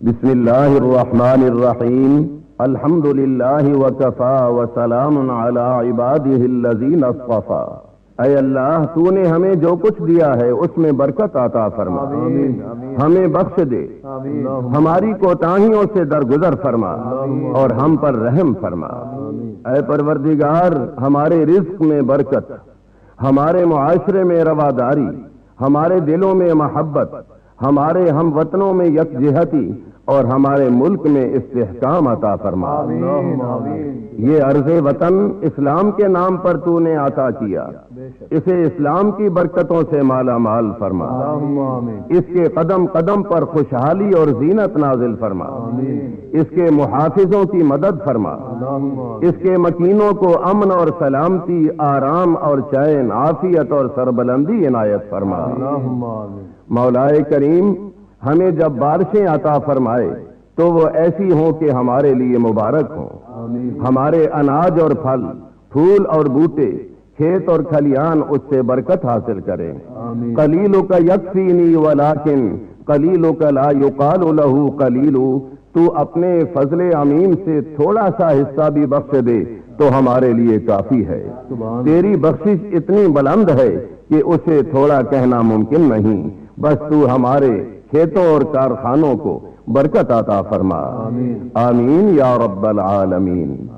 بسم الله الرحمن الرحيم الحمد لله وكفى وسلام عباده الذين اصطفى اے اللہ تو نے ہمیں جو کچھ دیا ہے اس میں برکت عطا فرما۔ ہمیں بخش دے۔ ہماری کوتاہیوں سے درگزر فرما۔ اور ہم پر رحم فرما۔ اے پروردگار ہمارے رزق میں برکت ہمارے معاشرے میں رواداری ہمارے دلوں میں محبت ہمارے ہم وطنوں میں یکجہتی اور ہمارے ملک میں استحکام عطا فرما۔ یہ عرض وطن اسلام کے نام پر تو نے عطا کیا۔ اسے اسلام کی برکتوں سے مالا مال فرما۔ اس کے قدم قدم پر خوشحالی اور زینت نازل فرما۔ اس کے محافظوں کی مدد فرما۔ اس کے مکینوں کو امن اور سلامتی آرام اور چین عافیت اور سربلندی عنایت فرما۔ مولائے کریم ہمیں جب بارشیں عطا فرمائے تو وہ ایسی ہوں کہ ہمارے لیے مبارک ہوں۔ ہمارے اناج اور پھل پھول اور بوٹے کھیت اور کھلیان اس سے برکت حاصل کریں۔ کلیلو کا یکفینی ولیکن کلیلو کا لا یقال لہو کلیلو تو اپنے فضل امین سے تھوڑا سا حصہ بھی بخش دے تو ہمارے لیے کافی ہے۔ تیری بخشش اتنی بلند ہے کہ اسے تھوڑا کہنا ممکن نہیں۔ بس تو ہمارے کھیتوں اور کارخانوں کو برکت عطا فرما۔ آمین۔ یا رب العالمین۔